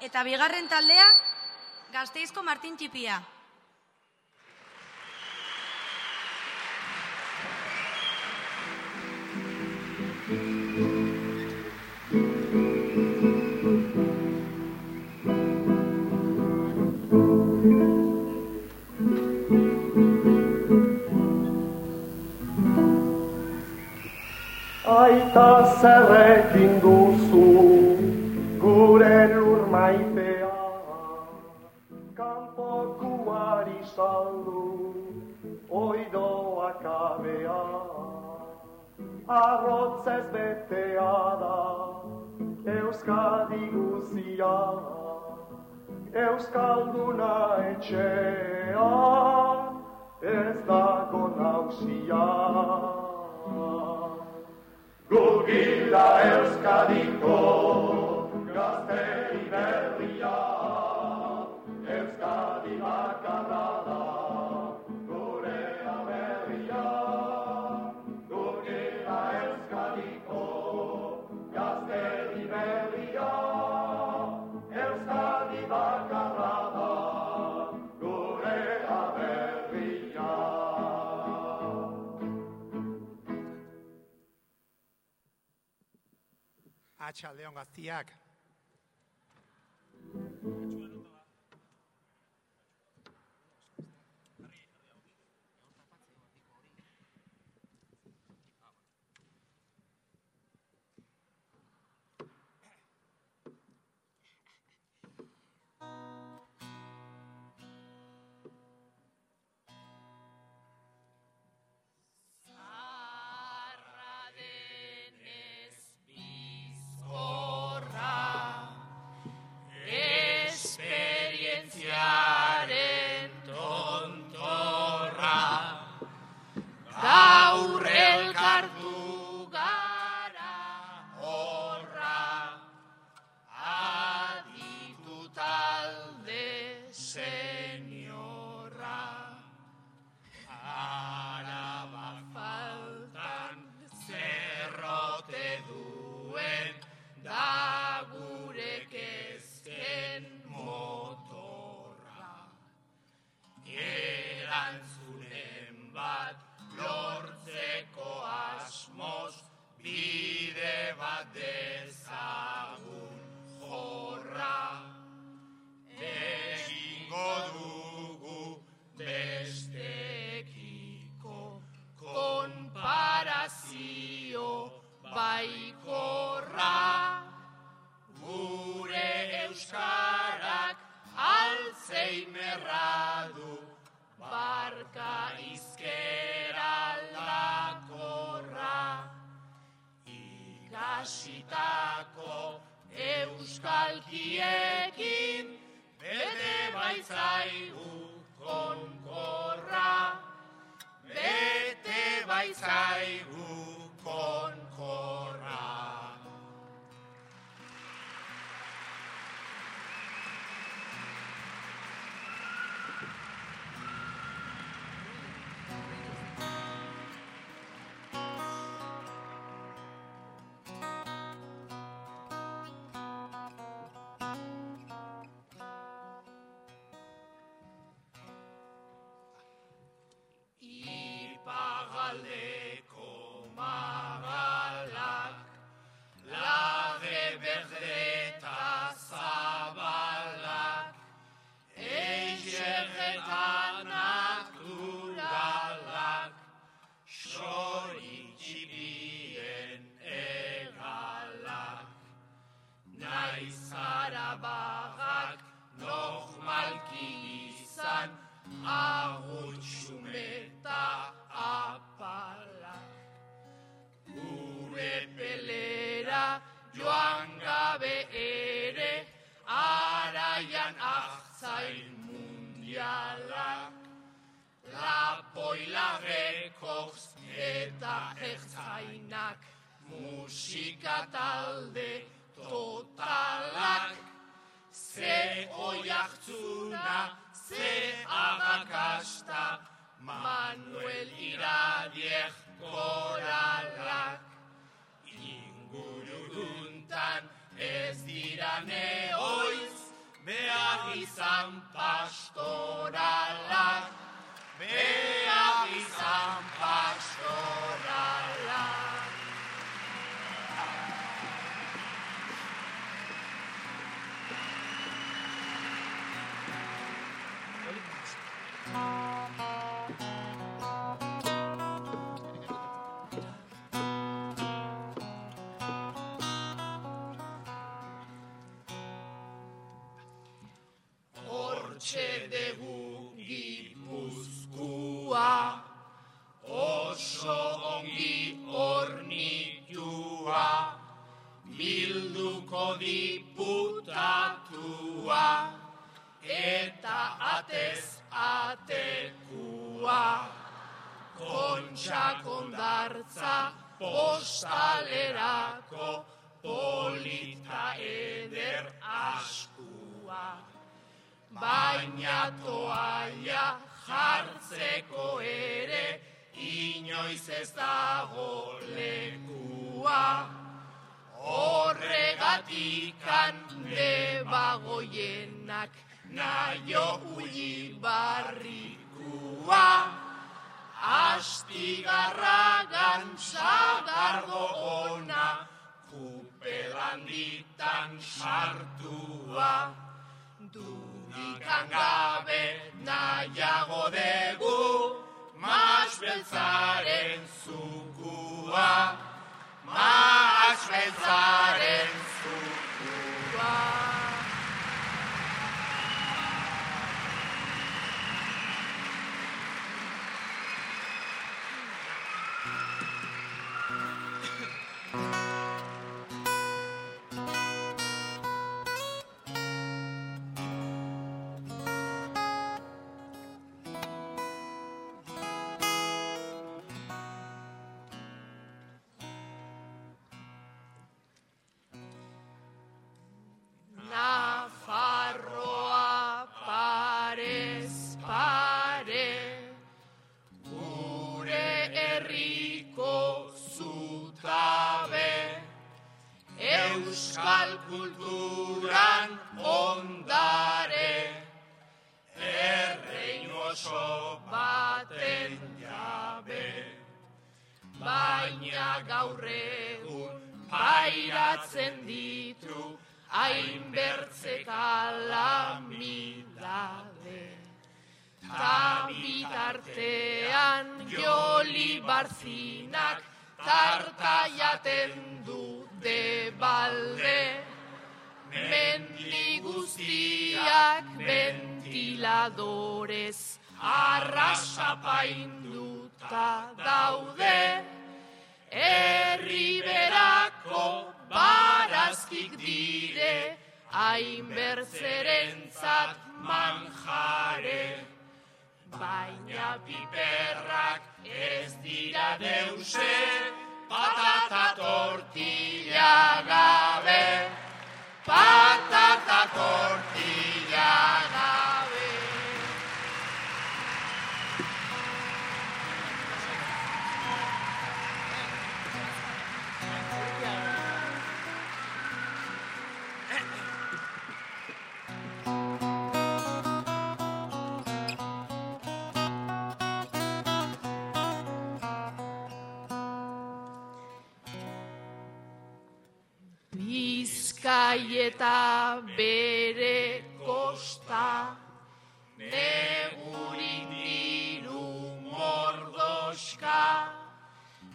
Eta bigarren taldea, Gasteizko Martin Txipia. Aita zerrekin duzu oidoak abea Arrotzez betea da Euskadi guzia Euskalduna etxean ez dago nausia Gugila Euskadiko gazte iberria Atxaldeon gaztiak. Euskalkiekin bete baitzaigu konkorra. Bete baitzaigu ahzain mundialak Lapoilagekoz eta ertzainak Musika talde totalak. Ze oiartzuna, ze agakasta Hortxe dugu gipuzkua, oso ongi ornitua, bilduko diputatua, eta atez atekua, kontxa kondartza postalerako, polita eder askua baina toaia jartzeko ere inoiz ez dago lekua. Horregatikan debagoienak naio uli barrikua. Astigarra gantzagardo ona, kupelanditan sartua. Dudikan gabe nahiago dugu, mas beltzaren zukua. Mas beltzaren euskal kulturan ondare, erreinu oso baten jabe. Baina gaur egun pairatzen ditu hainbertze kalamidade. Ta bitartean joli barzinak tarta jaten guztiak ventiladorez arrasapainduta daude. Herriberako barazkik dire, hainbertzerentzat manjare. Baina piperrak ez dira deuse, patata tortilla gabe. Patata tortilla Bizkai eta bere kosta, negurin diru mordoska,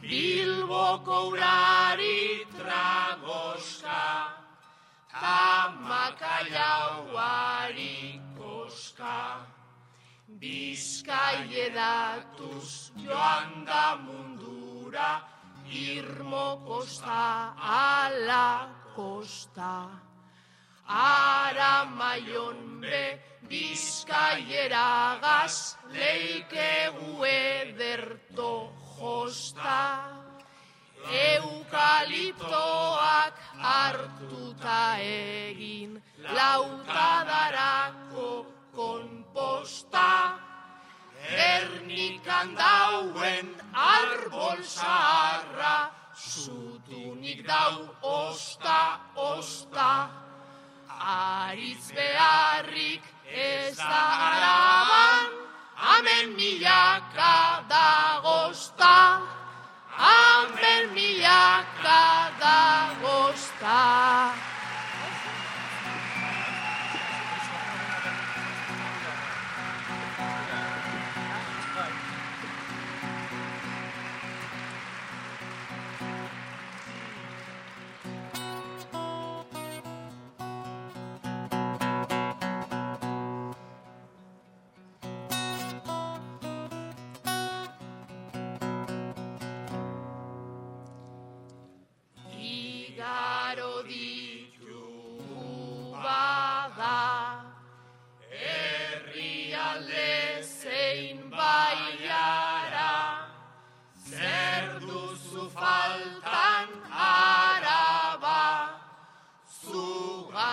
Bilboko urari tragoska, tamakaiauari koska. Bizkai edatuz joan da mundura, irmo kosta ala kosta. Ara maion be bizkaieragaz leikegu ederto josta. Eukaliptoak hartuta egin lautadarako konposta. Gernikan dauen arbol zaharra, zutunik dau osta, osta. Aritz beharrik da araban, amen milaka dagozta,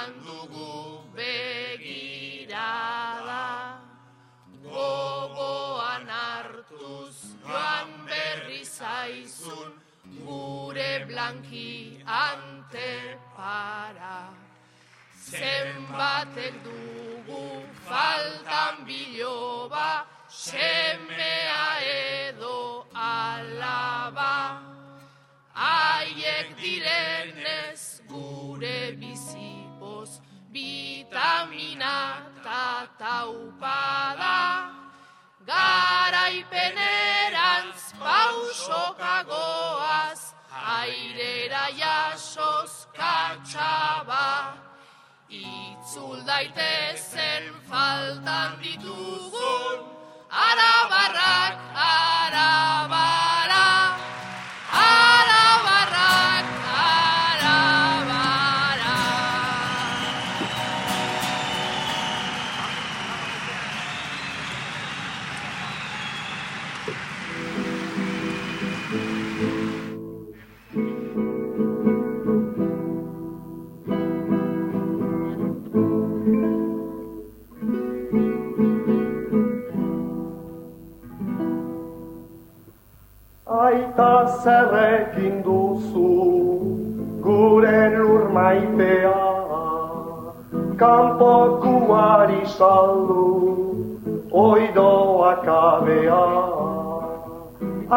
zugan dugu begirada, gogoan hartuz joan berri zaizun, gure blanki antepara. Zenbatek dugu faltan biloba, semea edo alaba. Haiek direnez vitamina eta taupada. Garaipenerantz pausokagoaz, airera jasoz katxaba. Itzul daitezen faltan ditugun, arabarrak, arabara. Aita zerrekin duzu gure lur maitea Kanpokuari saldu oidoa kabea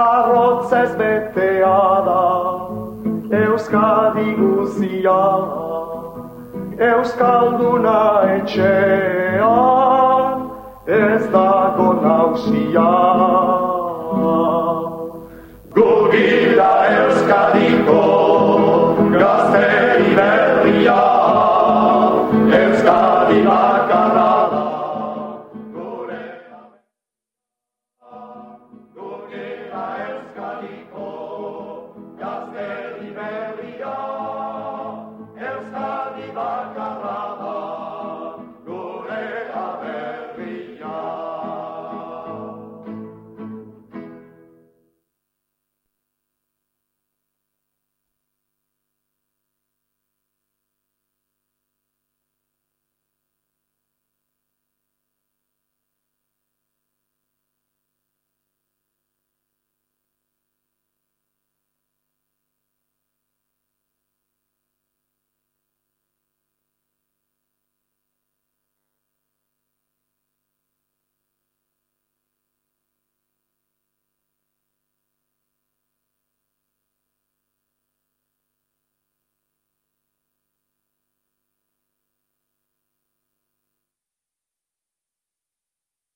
Arrotzez betea da Euskadi guzia. Euskalduna etxean ez dago nausia